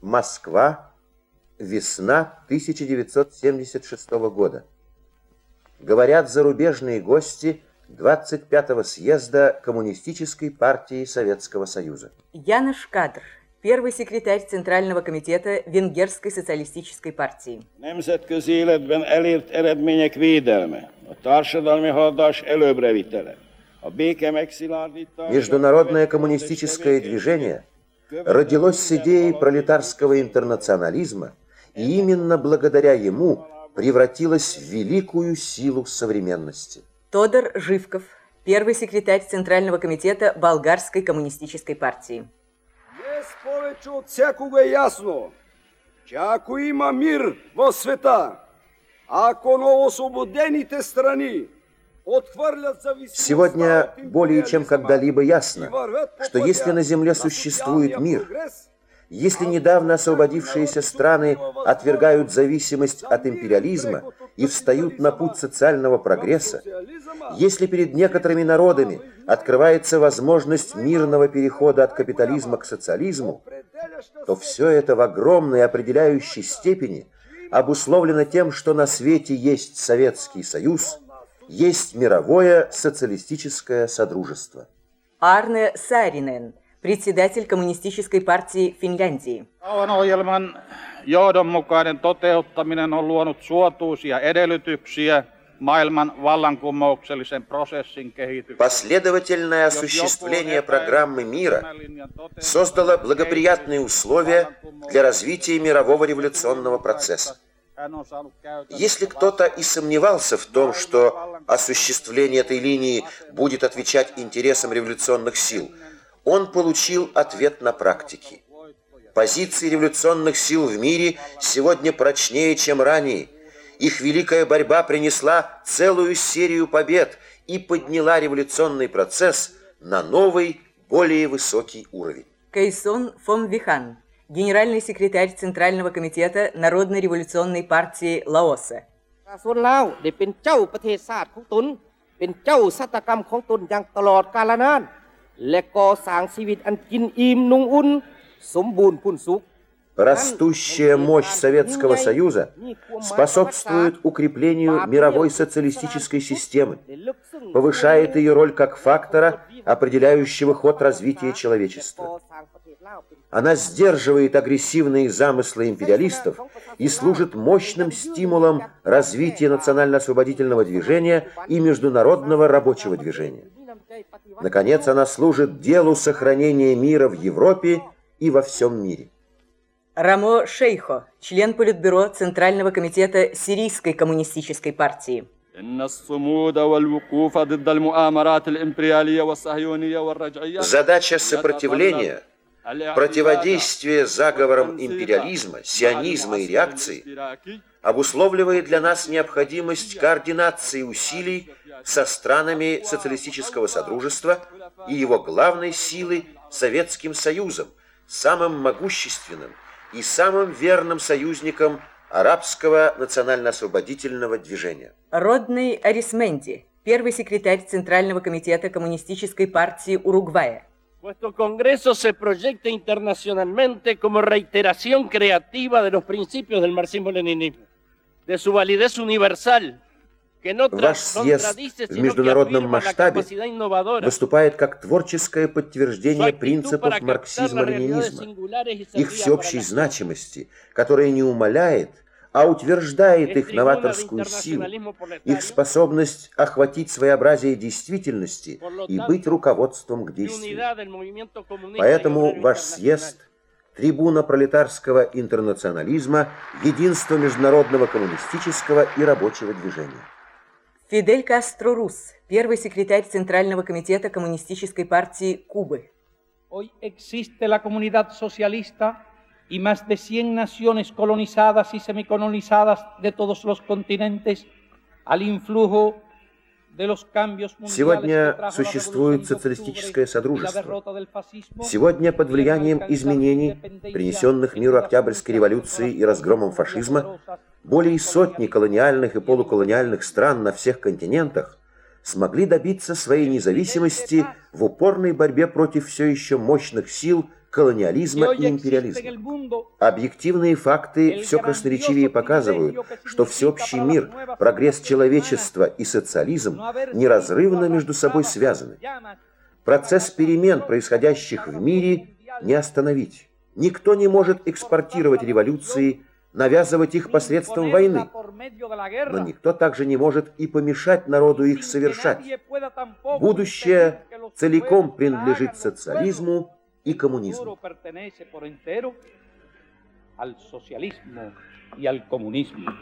Москва. Весна 1976 года. Говорят зарубежные гости 25-го съезда Коммунистической партии Советского Союза. Яныш Кадр, первый секретарь Центрального комитета Венгерской социалистической партии. Nemzetközi életben elért eredmények védelme, a társadalmi haladás előbbre vitele, a béke megszilárdítása... Международное коммунистическое движение родилось с идеей пролетарского интернационализма и именно благодаря ему превратилось в великую силу современности. Тодор Живков, первый секретарь Центрального комитета Болгарской коммунистической партии. Днес повече от всякога е ясно, че ако има мир во света, ако новосвободените страни Сегодня от более чем когда-либо ясно, что если на Земле существует мир, Если недавно освободившиеся страны отвергают зависимость от империализма и встают на путь социального прогресса, если перед некоторыми народами открывается возможность мирного перехода от капитализма к социализму, то все это в огромной определяющей степени обусловлено тем, что на свете есть Советский Союз, есть мировое социалистическое содружество. Арне Саринен, председатель Коммунистической партии Финляндии. Kauan ohjelman johdonmukainen toteuttaminen on luonut suotuisia edellytyksiä maailman vallankumouksellisen prosessin kehitykselle. Последовательное осуществление программы мира создало благоприятные условия для развития мирового революционного процесса. Если кто-то и сомневался в том, что осуществление этой линии будет отвечать интересам революционных сил, он получил ответ на практике. Позиции революционных сил в мире сегодня прочнее, чем ранее. Их великая борьба принесла целую серию побед и подняла революционный процесс на новый, более высокий уровень. Кейсон Фом Вихан, генеральный секретарь Центрального комитета Народной революционной партии Лаоса. ส่วนลาวได้เป็นเจ้าประเทศชาติของตน เป็นเจ้าชาตกรรมของตนอย่างตลอดกาลนาน และก่อสร้างชีวิตอันกินอิ่มนุ่งอุ่น สมบูรณ์พูนสุข Растущая мощь Советского Союза способствует укреплению мировой социалистической системы, повышает ее роль как фактора, определяющего ход развития человечества. Она сдерживает агрессивные замыслы империалистов и служит мощным стимулом развития национально-освободительного движения и международного рабочего движения. Наконец, она служит делу сохранения мира в Европе и во всем мире. Рамо Шейхо, член Политбюро Центрального комитета Сирийской коммунистической партии. Задача сопротивления – противодействие заговорам империализма, сионизма и реакции обусловливает для нас необходимость координации усилий со странами социалистического содружества и его главной силой Советским Союзом, самым могущественным и самым верным союзником арабского национально-освободительного движения. Родный Арисменди, первый секретарь Центрального комитета Коммунистической партии Уругвая. Vuestro Congreso se proyecta internacionalmente como reiteración creativa de los principios del marxismo-leninismo, de su validez universal, Ваш съезд в международном масштабе выступает как творческое подтверждение принципов марксизма-ленинизма, их всеобщей значимости, которая не умаляет, а утверждает их новаторскую силу, их способность охватить своеобразие действительности и быть руководством к действию. Поэтому ваш съезд – трибуна пролетарского интернационализма, единства международного коммунистического и рабочего движения. Фидель Кастро Рус, первый секретарь Центрального комитета Коммунистической партии Кубы. Hoy existe la comunidad socialista y más de 100 naciones colonizadas y semicolonizadas de todos los continentes al influjo de los cambios mundiales Сегодня существует социалистическое содружество. Сегодня под влиянием изменений, принесенных миру Октябрьской революции и разгромом фашизма, более сотни колониальных и полуколониальных стран на всех континентах смогли добиться своей независимости в упорной борьбе против все еще мощных сил колониализма и империализма. Объективные факты все красноречивее показывают, что всеобщий мир, прогресс человечества и социализм неразрывно между собой связаны. Процесс перемен, происходящих в мире, не остановить. Никто не может экспортировать революции, навязывать их посредством войны. Но никто также не может и помешать народу их совершать. Будущее целиком принадлежит социализму и коммунизму. al socialismo y al comunismo.